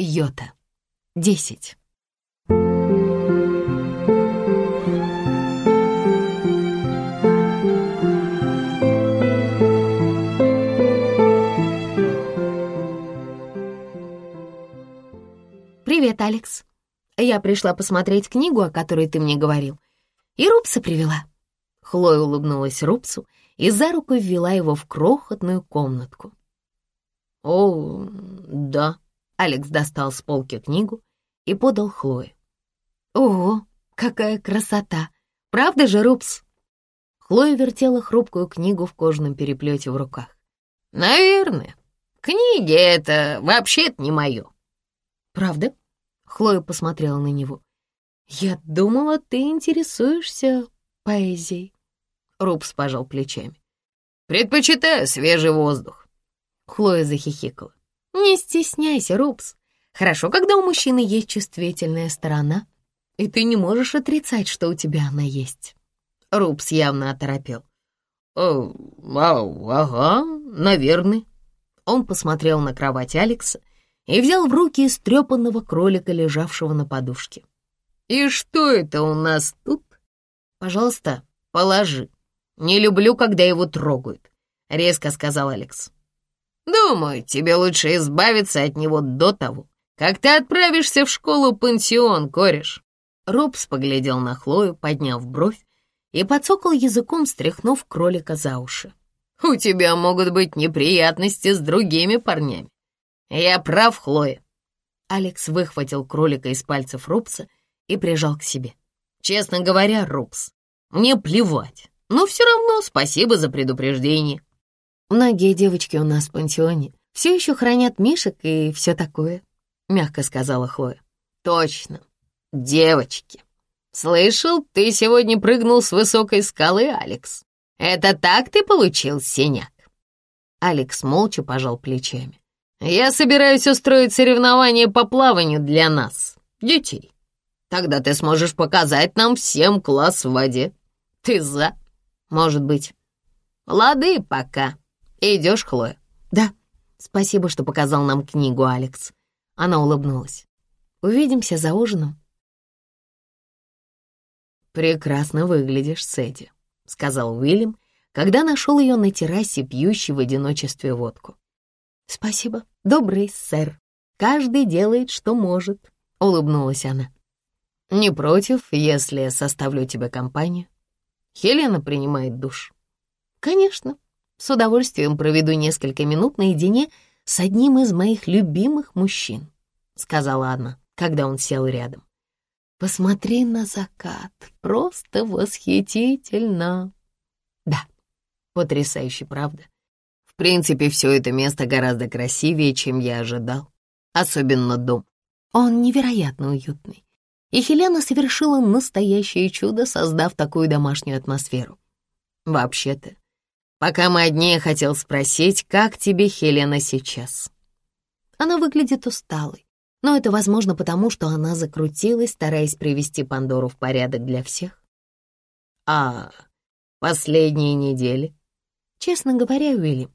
Йота. Десять. «Привет, Алекс. Я пришла посмотреть книгу, о которой ты мне говорил. И Рупса привела». Хлоя улыбнулась Рупсу и за руку ввела его в крохотную комнатку. «О, да», — Алекс достал с полки книгу и подал Хлое. «Ого, какая красота! Правда же, Рупс?» Хлоя вертела хрупкую книгу в кожаном переплете в руках. «Наверное. Книги — это вообще-то не мое». «Правда?» — Хлоя посмотрела на него. «Я думала, ты интересуешься поэзией». Рупс пожал плечами. «Предпочитаю свежий воздух». Хлоя захихикала. «Не стесняйся, Рупс. Хорошо, когда у мужчины есть чувствительная сторона, и ты не можешь отрицать, что у тебя она есть». Рупс явно оторопел. «О, ау, ага, наверное». Он посмотрел на кровать Алекса и взял в руки истрепанного кролика, лежавшего на подушке. «И что это у нас тут?» «Пожалуйста, положи. Не люблю, когда его трогают», — резко сказал Алекс. «Думаю, тебе лучше избавиться от него до того, как ты отправишься в школу-пансион, кореш». Робс поглядел на Хлою, подняв бровь, и подсокал языком, стряхнув кролика за уши. «У тебя могут быть неприятности с другими парнями. Я прав, Хлоя». Алекс выхватил кролика из пальцев Робса и прижал к себе. «Честно говоря, Робс, мне плевать, но все равно спасибо за предупреждение. Многие девочки у нас в пансионе все еще хранят мишек и все такое», — мягко сказала Хлоя. «Точно, девочки. Слышал, ты сегодня прыгнул с высокой скалы, Алекс. Это так ты получил синяк?» Алекс молча пожал плечами. «Я собираюсь устроить соревнование по плаванию для нас, детей. Тогда ты сможешь показать нам всем класс в воде. Ты за? Может быть. Лады пока. Идешь, Хлоя?» «Да. Спасибо, что показал нам книгу, Алекс». Она улыбнулась. «Увидимся за ужином». «Прекрасно выглядишь, Сэдди», — сказал Уильям, когда нашел ее на террасе, пьющей в одиночестве водку. «Спасибо, добрый сэр. Каждый делает, что может», — улыбнулась она. «Не против, если составлю тебе компанию?» Хелена принимает душ. «Конечно, с удовольствием проведу несколько минут наедине с одним из моих любимых мужчин», — сказала она, когда он сел рядом. «Посмотри на закат, просто восхитительно!» «Да, потрясающе, правда? В принципе, все это место гораздо красивее, чем я ожидал, особенно дом. Он невероятно уютный. И Хелена совершила настоящее чудо, создав такую домашнюю атмосферу. Вообще-то, пока мы одни, я хотел спросить, как тебе Хелена сейчас? Она выглядит усталой, но это возможно потому, что она закрутилась, стараясь привести Пандору в порядок для всех. А последние недели? Честно говоря, Уильям,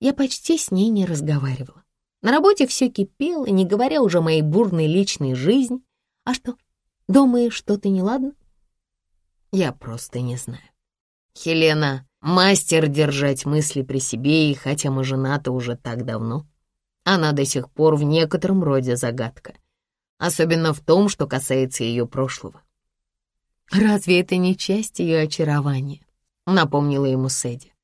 я почти с ней не разговаривала. На работе все кипело, не говоря уже о моей бурной личной жизни. А что, Думаешь, что-то неладно? Я просто не знаю. Хелена — мастер держать мысли при себе, и хотя мы женаты уже так давно, она до сих пор в некотором роде загадка, особенно в том, что касается ее прошлого. «Разве это не часть ее очарования?» — напомнила ему Сэдди.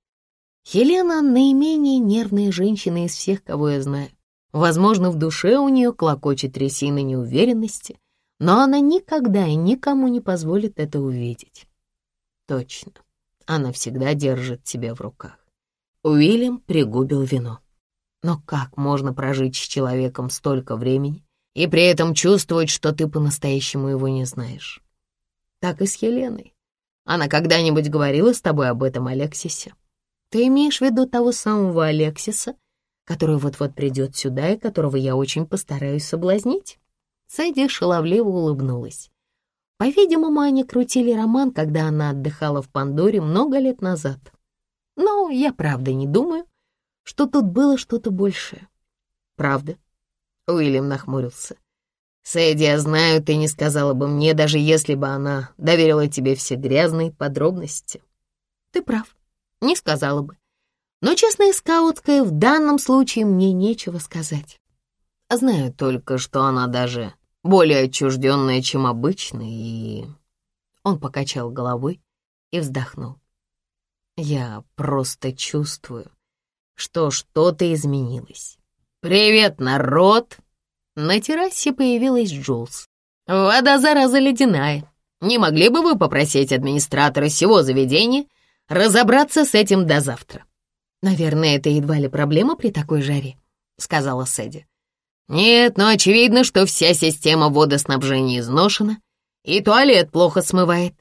Хелена — наименее нервная женщина из всех, кого я знаю. Возможно, в душе у нее клокочет трясина неуверенности — но она никогда и никому не позволит это увидеть. Точно, она всегда держит тебя в руках. Уильям пригубил вино. Но как можно прожить с человеком столько времени и при этом чувствовать, что ты по-настоящему его не знаешь? Так и с Еленой. Она когда-нибудь говорила с тобой об этом, Алексисе? Ты имеешь в виду того самого Алексиса, который вот-вот придет сюда и которого я очень постараюсь соблазнить? Сэдди шаловливо улыбнулась. По-видимому, они крутили роман, когда она отдыхала в Пандоре много лет назад. Но я правда не думаю, что тут было что-то большее. Правда? Уильям нахмурился. «Сэдди, я знаю, ты не сказала бы мне, даже если бы она доверила тебе все грязные подробности». «Ты прав, не сказала бы. Но честная скаутская в данном случае мне нечего сказать. Знаю только, что она даже более отчужденная, чем обычно, и...» Он покачал головой и вздохнул. «Я просто чувствую, что что-то изменилось. «Привет, народ!» На террасе появилась Джулс. «Вода, зараза, ледяная. Не могли бы вы попросить администратора всего заведения разобраться с этим до завтра?» «Наверное, это едва ли проблема при такой жаре», — сказала Сэдди. «Нет, но очевидно, что вся система водоснабжения изношена, и туалет плохо смывает».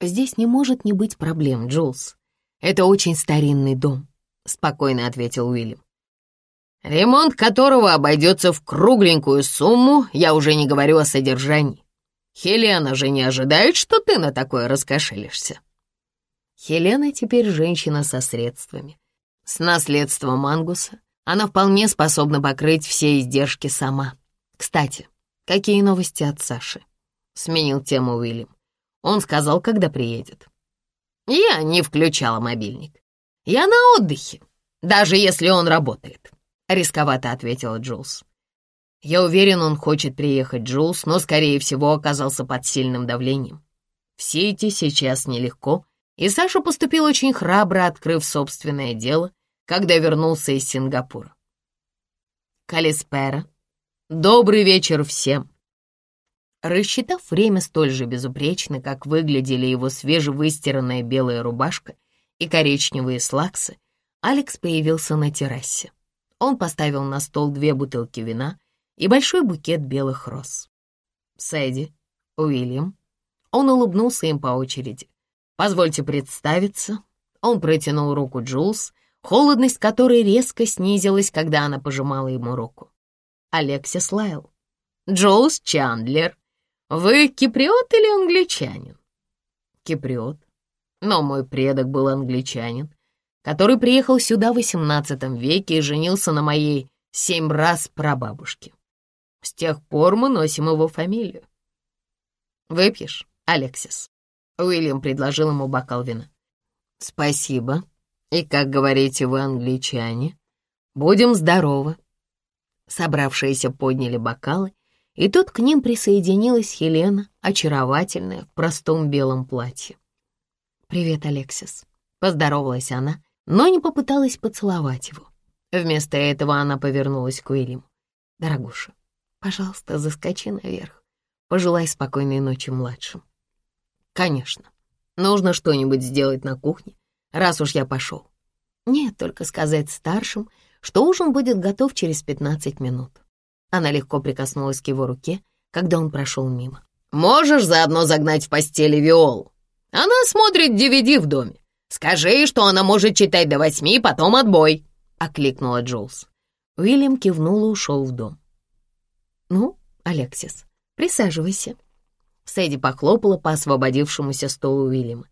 «Здесь не может не быть проблем, Джулс. Это очень старинный дом», — спокойно ответил Уильям ремонт которого обойдется в кругленькую сумму, я уже не говорю о содержании. Хелена же не ожидает, что ты на такое раскошелишься. Хелена теперь женщина со средствами. С наследством Ангуса она вполне способна покрыть все издержки сама. Кстати, какие новости от Саши? Сменил тему Уильям. Он сказал, когда приедет. Я не включала мобильник. Я на отдыхе, даже если он работает. — рисковато ответила Джулс. «Я уверен, он хочет приехать, Джулс, но, скорее всего, оказался под сильным давлением. Все эти сейчас нелегко, и Саша поступил очень храбро, открыв собственное дело, когда вернулся из Сингапура. Калиспера. Добрый вечер всем!» Рассчитав время столь же безупречно, как выглядели его свежевыстиранная белая рубашка и коричневые слаксы, Алекс появился на террасе. Он поставил на стол две бутылки вина и большой букет белых роз. Сэдди, Уильям. Он улыбнулся им по очереди. «Позвольте представиться». Он протянул руку Джулс, холодность которой резко снизилась, когда она пожимала ему руку. Алексис Лайл. «Джулс Чандлер. Вы киприот или англичанин?» «Киприот. Но мой предок был англичанин который приехал сюда в XVIII веке и женился на моей семь раз прабабушке. С тех пор мы носим его фамилию. «Выпьешь, Алексис?» Уильям предложил ему бокал вина. «Спасибо. И, как говорите вы, англичане, будем здоровы». Собравшиеся подняли бокалы, и тут к ним присоединилась Хелена, очаровательная, в простом белом платье. «Привет, Алексис», — поздоровалась она, но не попыталась поцеловать его. Вместо этого она повернулась к Уильяму. «Дорогуша, пожалуйста, заскочи наверх. Пожелай спокойной ночи младшим». «Конечно. Нужно что-нибудь сделать на кухне, раз уж я пошел. Нет, только сказать старшим, что ужин будет готов через пятнадцать минут». Она легко прикоснулась к его руке, когда он прошел мимо. «Можешь заодно загнать в постели Виолу? Она смотрит DVD в доме. «Скажи, что она может читать до восьми, потом отбой!» — окликнула Джулс. Уильям кивнул и ушел в дом. «Ну, Алексис, присаживайся». Сэдди похлопала по освободившемуся столу Уильяма.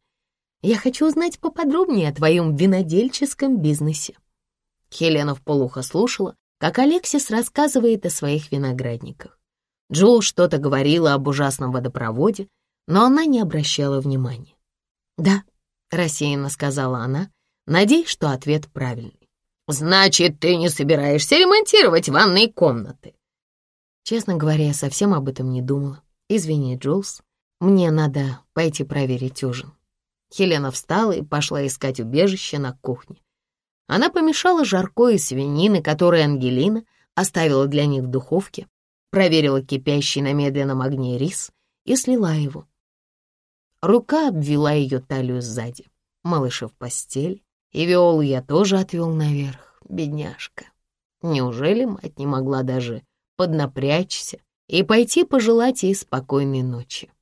«Я хочу узнать поподробнее о твоем винодельческом бизнесе». Хелена вполуха слушала, как Алексис рассказывает о своих виноградниках. Джул что-то говорила об ужасном водопроводе, но она не обращала внимания. «Да, рассеянно сказала она, надеясь, что ответ правильный. «Значит, ты не собираешься ремонтировать ванные комнаты?» Честно говоря, я совсем об этом не думала. Извини, Джулс, мне надо пойти проверить ужин. Хелена встала и пошла искать убежище на кухне. Она помешала жарко из свинины, которую Ангелина оставила для них в духовке, проверила кипящий на медленном огне рис и слила его. Рука обвела ее талию сзади. Малыша в постель, и Виолу я тоже отвел наверх, бедняжка. Неужели мать не могла даже поднапрячься и пойти пожелать ей спокойной ночи?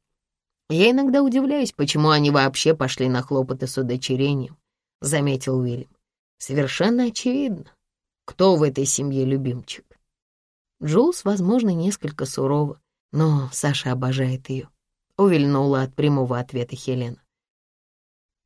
Я иногда удивляюсь, почему они вообще пошли на хлопоты с удочерением, заметил Уильям. Совершенно очевидно, кто в этой семье любимчик. Джулс, возможно, несколько сурова, но Саша обожает ее увильнула от прямого ответа Хелена.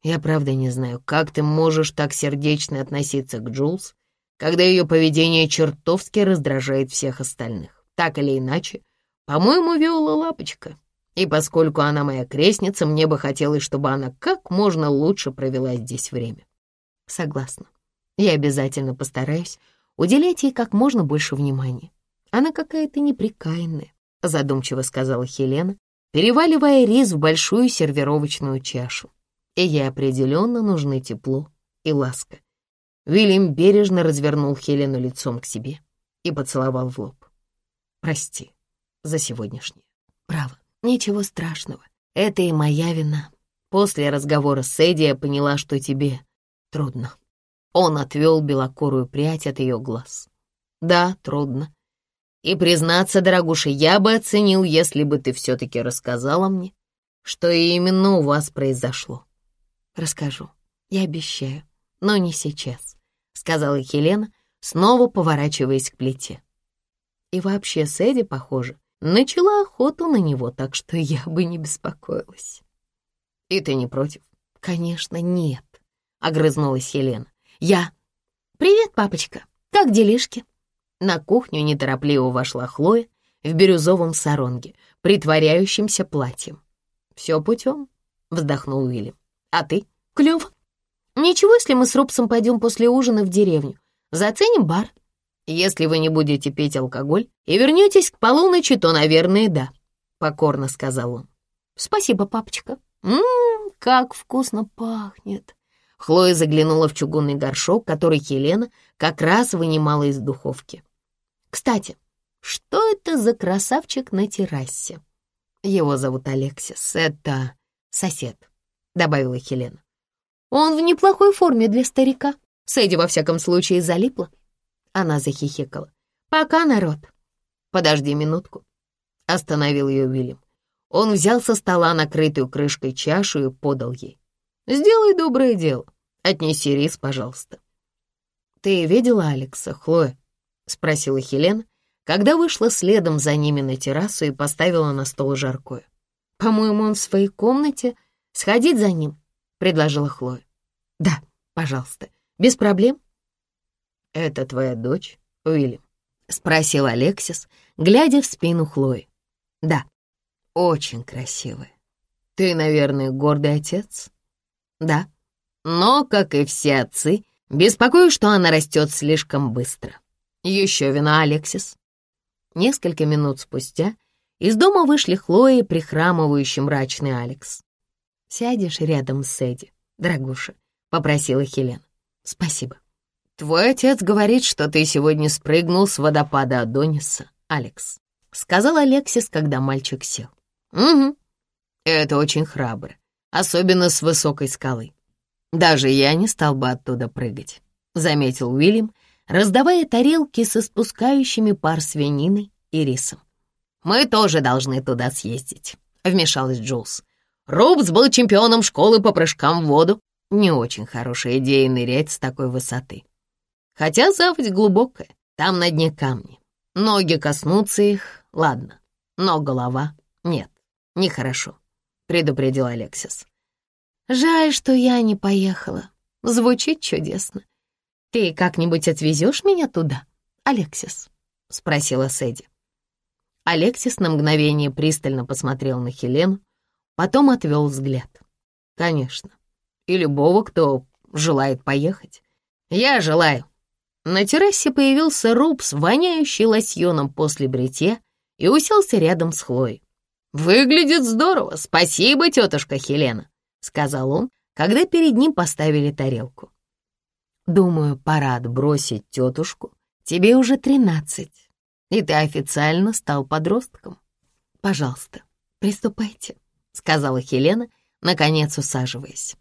«Я правда не знаю, как ты можешь так сердечно относиться к Джулс, когда ее поведение чертовски раздражает всех остальных?» Так или иначе, по-моему, Виола лапочка. И поскольку она моя крестница, мне бы хотелось, чтобы она как можно лучше провела здесь время. Согласна. Я обязательно постараюсь уделять ей как можно больше внимания. Она какая-то неприкаянная, задумчиво сказала Хелена, переваливая рис в большую сервировочную чашу. И ей определенно нужны тепло и ласка. Вильям бережно развернул Хелену лицом к себе и поцеловал в лоб. «Прости за сегодняшнее. Ничего страшного. Это и моя вина. После разговора с Эдди я поняла, что тебе трудно». Он отвел белокурую прядь от ее глаз. «Да, трудно. И, признаться, дорогуша, я бы оценил, если бы ты все-таки рассказала мне, что именно у вас произошло». «Расскажу, я обещаю, но не сейчас», — сказала Хелена, снова поворачиваясь к плите. И вообще Сэдди, похоже, начала охоту на него, так что я бы не беспокоилась. «И ты не против?» «Конечно, нет», — огрызнулась Елена. «Я...» «Привет, папочка. Как делишки?» На кухню неторопливо вошла Хлоя в бирюзовом саронге, притворяющемся платьем. «Все путем», — вздохнул Уильям. «А ты?» «Клёво. Ничего, если мы с Рубсом пойдем после ужина в деревню. Заценим бар». «Если вы не будете пить алкоголь и вернетесь к полуночи, то, наверное, да», — покорно сказал он. «Спасибо, папочка. Ммм, как вкусно пахнет!» Хлоя заглянула в чугунный горшок, который Елена как раз вынимала из духовки. «Кстати, что это за красавчик на террасе?» «Его зовут Алексис. Это сосед», — добавила Хелена. «Он в неплохой форме для старика. Сэдди, во всяком случае, залипла». Она захихикала. «Пока, народ». «Подожди минутку», — остановил ее Уильям. Он взял со стола накрытую крышкой чашу и подал ей. Сделай доброе дело. Отнеси рис, пожалуйста. Ты видела Алекса, Хлоя? Спросила Хелена, когда вышла следом за ними на террасу и поставила на стол жаркое. По-моему, он в своей комнате. Сходить за ним, предложила Хлоя. Да, пожалуйста, без проблем. Это твоя дочь, Уильям? Спросил Алексис, глядя в спину Хлои. Да, очень красивая. Ты, наверное, гордый отец? Да. Но, как и все отцы, беспокоюсь, что она растет слишком быстро. Еще вина, Алексис. Несколько минут спустя из дома вышли Хлоя и прихрамывающий мрачный Алекс. «Сядешь рядом с Эдди, дорогуша», — попросила Хелена. «Спасибо». «Твой отец говорит, что ты сегодня спрыгнул с водопада Адониса, Алекс», — сказал Алексис, когда мальчик сел. «Угу. Это очень храбро особенно с высокой скалы. Даже я не стал бы оттуда прыгать, заметил Уильям, раздавая тарелки со спускающими пар свининой и рисом. «Мы тоже должны туда съездить», — вмешалась Джулс. «Рубс был чемпионом школы по прыжкам в воду. Не очень хорошая идея нырять с такой высоты. Хотя заводь глубокая, там на дне камни. Ноги коснутся их, ладно, но голова — нет, нехорошо. — предупредил Алексис. «Жаль, что я не поехала. Звучит чудесно. Ты как-нибудь отвезешь меня туда, Алексис?» — спросила Сэдди. Алексис на мгновение пристально посмотрел на Хелену, потом отвел взгляд. «Конечно. И любого, кто желает поехать. Я желаю». На террасе появился Рубс, воняющий лосьоном после бритья, и уселся рядом с Хлоей. «Выглядит здорово, спасибо, тетушка Хелена», — сказал он, когда перед ним поставили тарелку. «Думаю, пора отбросить тетушку. Тебе уже тринадцать, и ты официально стал подростком. Пожалуйста, приступайте», — сказала Хелена, наконец усаживаясь.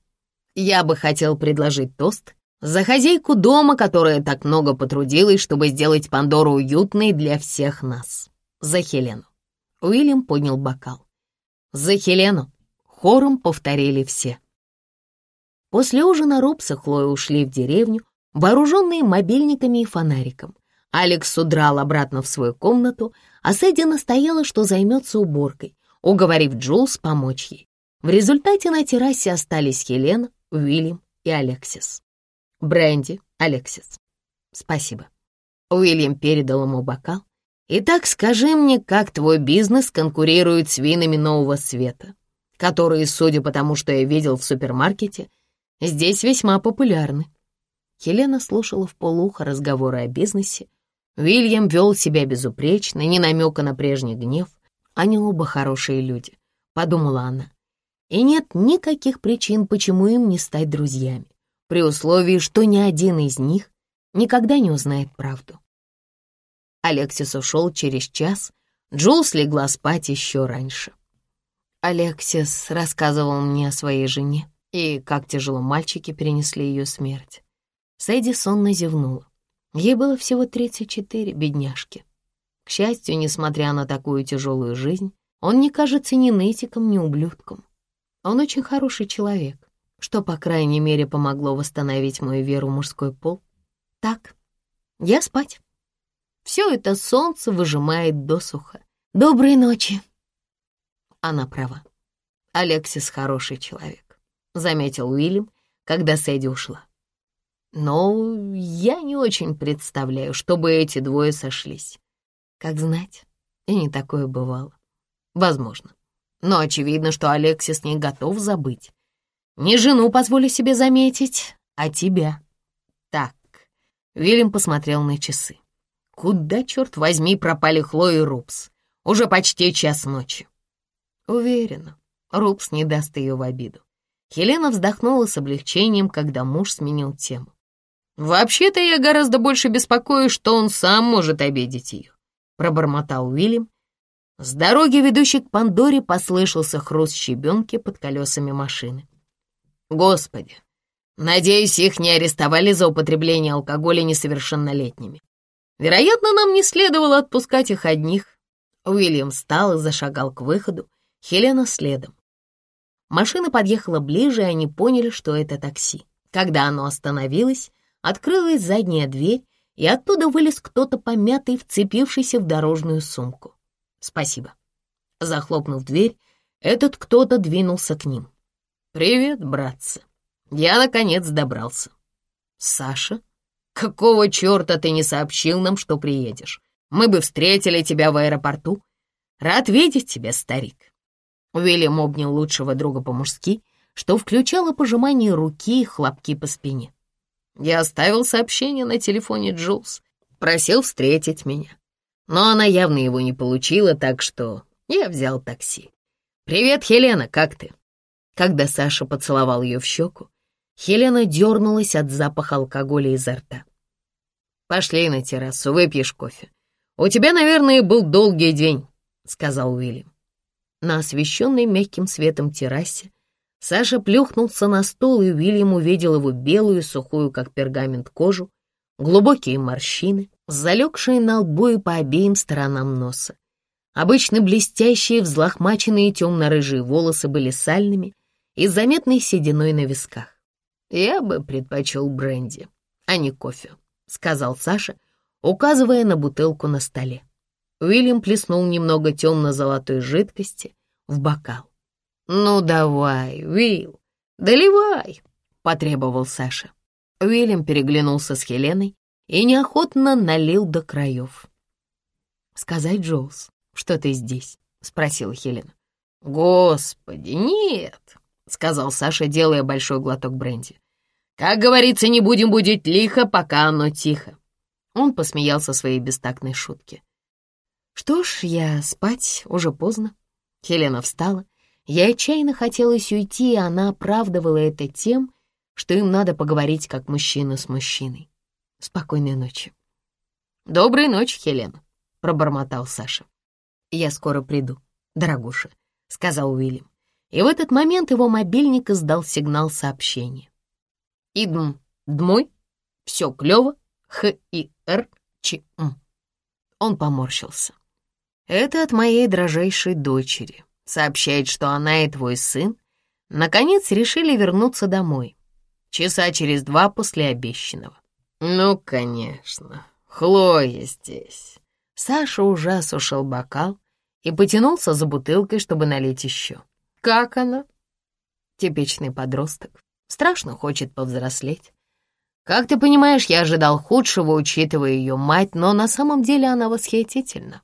«Я бы хотел предложить тост за хозяйку дома, которая так много потрудилась, чтобы сделать Пандору уютной для всех нас. За Хелену. Уильям поднял бокал. «За Хелену!» — хором повторили все. После ужина Робс и Хлоя ушли в деревню, вооруженные мобильниками и фонариком. Алекс удрал обратно в свою комнату, а Сэдди настояла, что займется уборкой, уговорив Джулс помочь ей. В результате на террасе остались Хелена, Уильям и Алексис. Бренди, Алексис. Спасибо. Уильям передал ему бокал, Итак, скажи мне, как твой бизнес конкурирует с винами нового света, которые, судя по тому, что я видел в супермаркете, здесь весьма популярны. Хелена слушала в полухо разговоры о бизнесе. Уильям вел себя безупречно, ни намека на прежний гнев. Они оба хорошие люди, подумала она. И нет никаких причин, почему им не стать друзьями, при условии, что ни один из них никогда не узнает правду. Алексис ушел через час, Джулс легла спать еще раньше. Алексис рассказывал мне о своей жене и как тяжело мальчики перенесли ее смерть. Сэдди сонно зевнула. Ей было всего 34, бедняжки. К счастью, несмотря на такую тяжелую жизнь, он не кажется ни нытиком, ни ублюдком. Он очень хороший человек, что, по крайней мере, помогло восстановить мою веру в мужской пол. Так, я спать. Все это солнце выжимает досуха. Доброй ночи. Она права. Алексис хороший человек, заметил Уильям, когда Сэдди ушла. Но я не очень представляю, чтобы эти двое сошлись. Как знать, и не такое бывало. Возможно. Но очевидно, что Алексис не готов забыть. Не жену, позволю себе заметить, а тебя. Так, Вильям посмотрел на часы. Куда, черт возьми, пропали Хлоя и Рупс? Уже почти час ночи. Уверена, Рупс не даст ее в обиду. Хелена вздохнула с облегчением, когда муж сменил тему. «Вообще-то я гораздо больше беспокоюсь, что он сам может обидеть ее», — пробормотал Уильям, с дороги, ведущей к Пандоре, послышался хруст щебенки под колесами машины. «Господи, надеюсь, их не арестовали за употребление алкоголя несовершеннолетними. Вероятно, нам не следовало отпускать их одних». Уильям встал и зашагал к выходу, Хелена следом. Машина подъехала ближе, и они поняли, что это такси. Когда оно остановилось, открылась задняя дверь, и оттуда вылез кто-то помятый, вцепившийся в дорожную сумку. «Спасибо». Захлопнув дверь, этот кто-то двинулся к ним. «Привет, братцы. Я, наконец, добрался». «Саша? Какого черта ты не сообщил нам, что приедешь? Мы бы встретили тебя в аэропорту. Рад видеть тебя, старик». Уильям обнял лучшего друга по-мужски, что включало пожимание руки и хлопки по спине. Я оставил сообщение на телефоне Джулс. Просил встретить меня но она явно его не получила, так что я взял такси. «Привет, Хелена, как ты?» Когда Саша поцеловал ее в щеку, Хелена дернулась от запаха алкоголя изо рта. «Пошли на террасу, выпьешь кофе. У тебя, наверное, был долгий день», — сказал Уильям. На освещенной мягким светом террасе Саша плюхнулся на стол, и Уильям увидел его белую, сухую, как пергамент, кожу, глубокие морщины, залегшие на лбу и по обеим сторонам носа. Обычно блестящие, взлохмаченные темно-рыжие волосы были сальными и заметной сединой на висках. «Я бы предпочел бренди, а не кофе», — сказал Саша, указывая на бутылку на столе. Уильям плеснул немного темно-золотой жидкости в бокал. «Ну давай, Уилл, доливай», — потребовал Саша. Уильям переглянулся с Хеленой и неохотно налил до краев. «Сказать, Джоулс, что ты здесь?» — спросила Хелена. «Господи, нет!» — сказал Саша, делая большой глоток бренди. «Как говорится, не будем будить лихо, пока оно тихо». Он посмеялся своей бестактной шутке. «Что ж, я спать, уже поздно». Хелена встала. Я отчаянно хотелось уйти, и она оправдывала это тем, что им надо поговорить как мужчина с мужчиной. Спокойной ночи. Доброй ночи, Хелена, пробормотал Саша. Я скоро приду, дорогуша, сказал Уильям. И в этот момент его мобильник издал сигнал сообщения. Идм, дмой, все клево, х и р ч м. Он поморщился. Это от моей дрожайшей дочери. Сообщает, что она и твой сын наконец решили вернуться домой. Часа через два после обещанного. «Ну, конечно, Хлоя здесь». Саша уже осушил бокал и потянулся за бутылкой, чтобы налить еще. «Как она?» Типичный подросток. Страшно хочет повзрослеть. Как ты понимаешь, я ожидал худшего, учитывая ее мать, но на самом деле она восхитительна.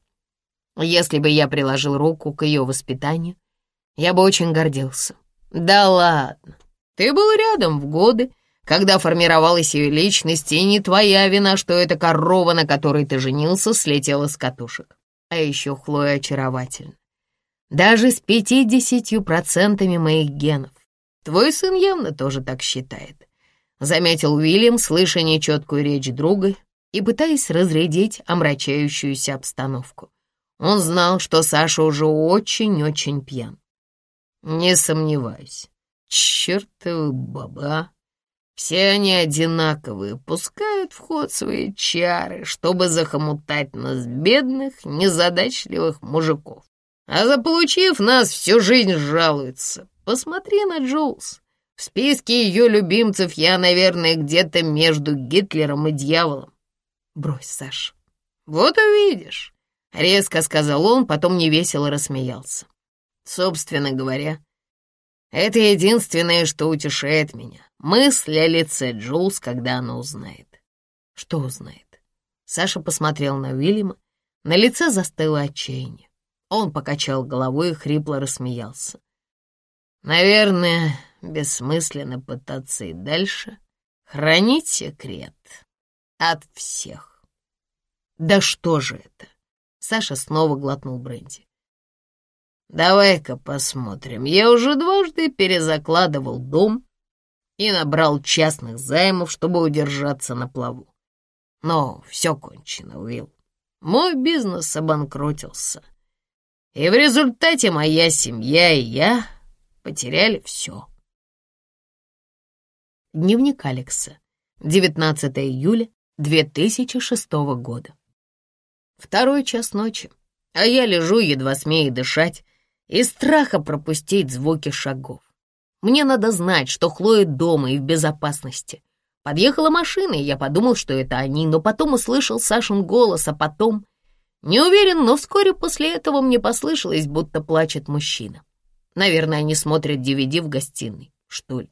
Если бы я приложил руку к ее воспитанию, я бы очень гордился. Да ладно, ты был рядом в годы, когда формировалась ее личность, и не твоя вина, что эта корова, на которой ты женился, слетела с катушек. А еще Хлоя очаровательна. Даже с пятидесятью процентами моих генов. Твой сын явно тоже так считает. Заметил Уильям, слыша нечеткую речь друга и пытаясь разрядить омрачающуюся обстановку. Он знал, что Саша уже очень-очень пьян. Не сомневаюсь. Чертовы баба. Все они одинаковые, пускают в ход свои чары, чтобы захомутать нас, бедных, незадачливых мужиков. А заполучив нас, всю жизнь жалуются. Посмотри на Джоулс. В списке ее любимцев я, наверное, где-то между Гитлером и дьяволом. Брось, Саш. Вот увидишь, — резко сказал он, потом невесело рассмеялся. Собственно говоря, это единственное, что утешает меня. Мысль о лице Джулс, когда она узнает. Что узнает? Саша посмотрел на Уильяма. На лице застыло отчаяние. Он покачал головой и хрипло рассмеялся. Наверное, бессмысленно пытаться и дальше хранить секрет от всех. Да что же это? Саша снова глотнул бренди. Давай-ка посмотрим. Я уже дважды перезакладывал дом и набрал частных займов, чтобы удержаться на плаву. Но все кончено, Уилл. Мой бизнес обанкротился. И в результате моя семья и я потеряли все. Дневник Алекса. 19 июля 2006 года. Второй час ночи, а я лежу, едва смея дышать, и страха пропустить звуки шагов. Мне надо знать, что Хлоя дома и в безопасности. Подъехала машина, и я подумал, что это они, но потом услышал Сашин голос, а потом... Не уверен, но вскоре после этого мне послышалось, будто плачет мужчина. Наверное, они смотрят DVD в гостиной, что ли.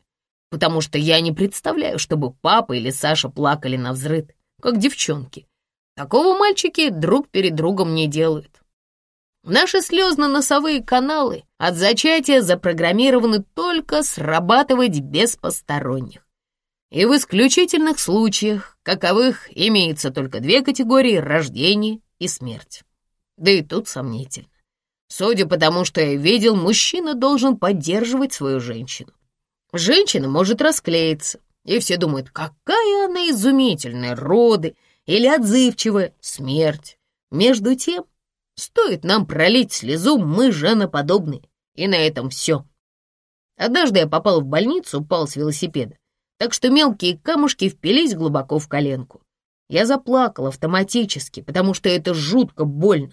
Потому что я не представляю, чтобы папа или Саша плакали на взрыд, как девчонки. Такого мальчики друг перед другом не делают. Наши слезно-носовые каналы от зачатия запрограммированы только срабатывать без посторонних. И в исключительных случаях, каковых имеется только две категории — рождение и смерть. Да и тут сомнительно. Судя по тому, что я видел, мужчина должен поддерживать свою женщину. Женщина может расклеиться, и все думают, какая она изумительная, роды или отзывчивая, смерть. Между тем, Стоит нам пролить слезу, мы женоподобные. И на этом все. Однажды я попал в больницу, упал с велосипеда, так что мелкие камушки впились глубоко в коленку. Я заплакал автоматически, потому что это жутко больно.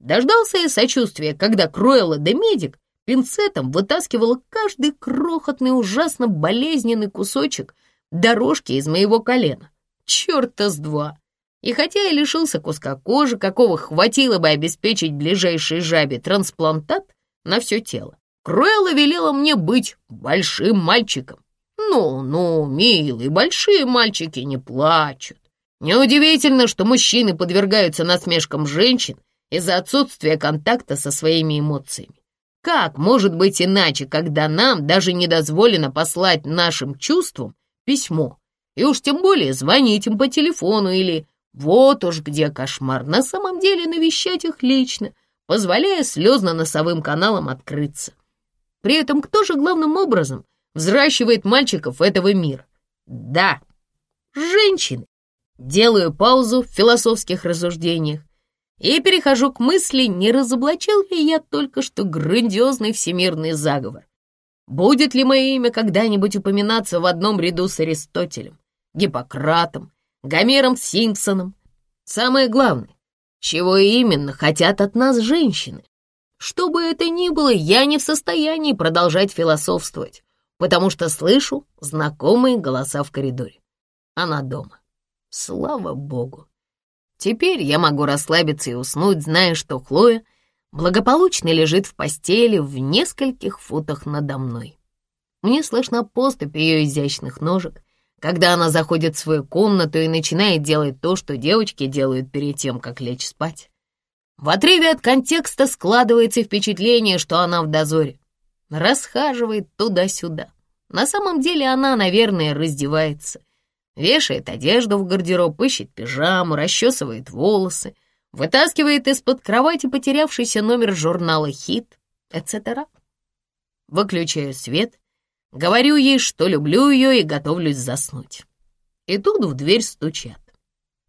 Дождался я сочувствия, когда Кроэла де Медик пинцетом вытаскивала каждый крохотный, ужасно болезненный кусочек дорожки из моего колена. Черта с два! И хотя я лишился куска кожи, какого хватило бы обеспечить ближайшей жабе трансплантат на все тело, Круэлла велела мне быть большим мальчиком. Ну-ну, милый, большие мальчики не плачут. Неудивительно, что мужчины подвергаются насмешкам женщин из-за отсутствия контакта со своими эмоциями. Как может быть иначе, когда нам даже не дозволено послать нашим чувствам письмо, и уж тем более звонить им по телефону или вот уж где кошмар. На самом деле навещать их лично, позволяя слезно-носовым каналам открыться. При этом кто же главным образом взращивает мальчиков этого мира? Да, женщины. Делаю паузу в философских рассуждениях и перехожу к мысли, не разоблачил ли я только что грандиозный всемирный заговор. Будет ли мое имя когда-нибудь упоминаться в одном ряду с Аристотелем, Гиппократом Гомером Симпсоном. Самое главное, чего именно хотят от нас женщины. Что бы это ни было, я не в состоянии продолжать философствовать, потому что слышу знакомые голоса в коридоре. Она дома. Слава богу. Теперь я могу расслабиться и уснуть, зная, что Хлоя благополучно лежит в постели в нескольких футах надо мной. Мне слышна поступь ее изящных ножек, когда она заходит в свою комнату и начинает делать то, что девочки делают перед тем, как лечь спать. В отрыве от контекста складывается впечатление, что она в дозоре. Расхаживает туда-сюда. На самом деле она, наверное, раздевается. Вешает одежду в гардероб, ищет пижаму, расчесывает волосы, вытаскивает из-под кровати потерявшийся номер журнала «Хит», etc. Выключаю свет Говорю ей, что люблю ее и готовлюсь заснуть. И тут в дверь стучат.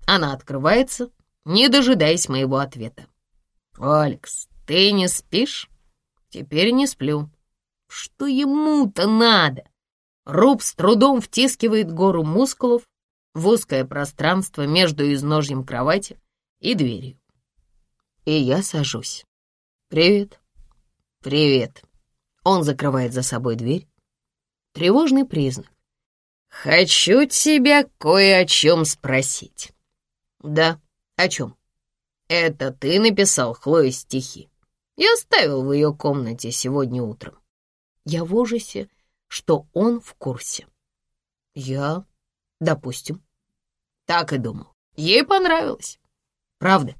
Она открывается, не дожидаясь моего ответа. «Алекс, ты не спишь?» «Теперь не сплю». «Что ему-то надо?» Руб с трудом втискивает гору мускулов в узкое пространство между изножьем кровати и дверью. И я сажусь. «Привет». «Привет». Он закрывает за собой дверь, Тревожный признак. «Хочу тебя кое о чем спросить». «Да, о чем?» «Это ты написал Хлое стихи. Я оставил в ее комнате сегодня утром». Я в ужасе, что он в курсе. «Я, допустим». Так и думал. Ей понравилось. Правда,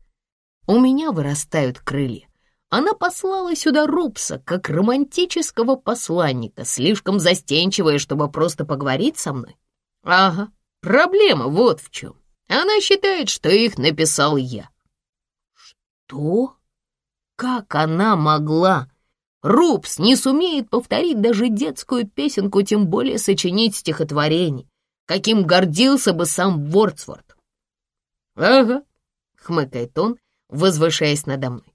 у меня вырастают крылья. Она послала сюда Рупса как романтического посланника, слишком застенчивая, чтобы просто поговорить со мной. Ага, проблема вот в чем. Она считает, что их написал я. Что? Как она могла? Рупс не сумеет повторить даже детскую песенку, тем более сочинить стихотворение, каким гордился бы сам Вордсворт. Ага, хмыкает он, возвышаясь надо мной.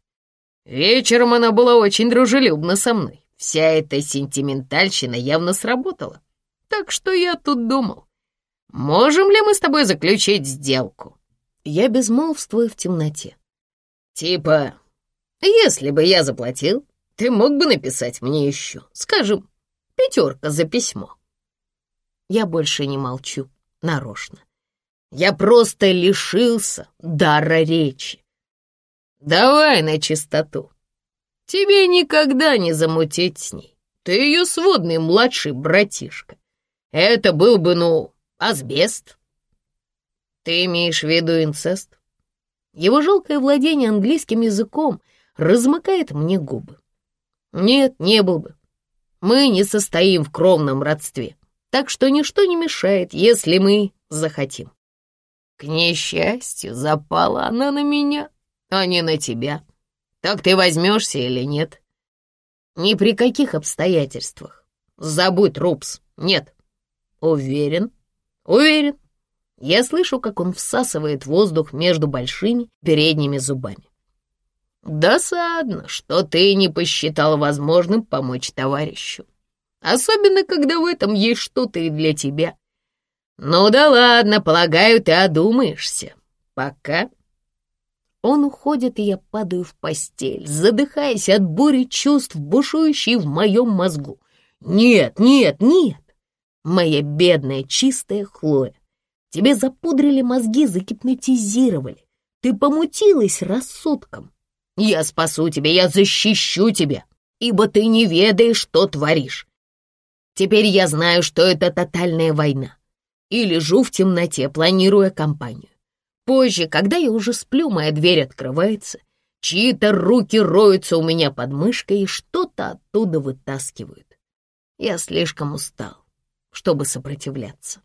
Вечером она была очень дружелюбна со мной. Вся эта сентиментальщина явно сработала. Так что я тут думал, можем ли мы с тобой заключить сделку? Я безмолвствую в темноте. Типа, если бы я заплатил, ты мог бы написать мне еще, скажем, пятерка за письмо. Я больше не молчу, нарочно. Я просто лишился дара речи. Давай на чистоту. Тебе никогда не замутить с ней. Ты ее сводный младший братишка. Это был бы, ну, асбест. Ты имеешь в виду инцест? Его жалкое владение английским языком размыкает мне губы. Нет, не был бы. Мы не состоим в кровном родстве, так что ничто не мешает, если мы захотим. К несчастью, запала она на меня а не на тебя. Так ты возьмешься или нет? Ни при каких обстоятельствах. Забудь, Рупс, нет. Уверен? Уверен. Я слышу, как он всасывает воздух между большими передними зубами. Досадно, что ты не посчитал возможным помочь товарищу. Особенно, когда в этом есть что-то и для тебя. Ну да ладно, полагаю, ты одумаешься. Пока он уходит, и я падаю в постель, задыхаясь от бури чувств, бушующей в моем мозгу. Нет, нет, нет! Моя бедная чистая Хлоя, тебе запудрили мозги, загипнотизировали. Ты помутилась рассудком. Я спасу тебя, я защищу тебя, ибо ты не ведаешь, что творишь. Теперь я знаю, что это тотальная война. И лежу в темноте, планируя кампанию. Позже, когда я уже сплю, моя дверь открывается, чьи-то руки роются у меня под мышкой и что-то оттуда вытаскивают. Я слишком устал, чтобы сопротивляться.